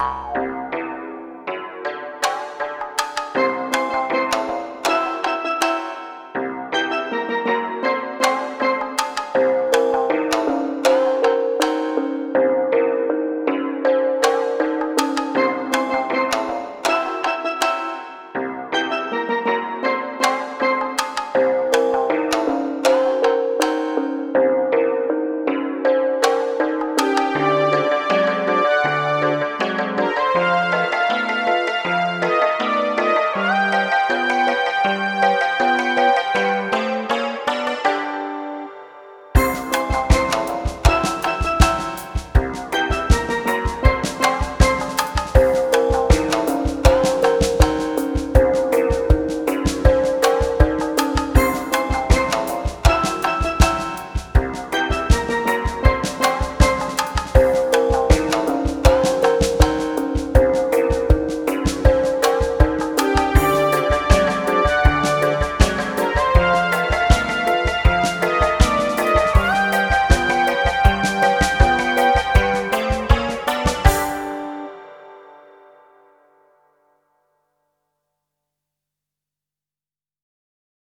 Música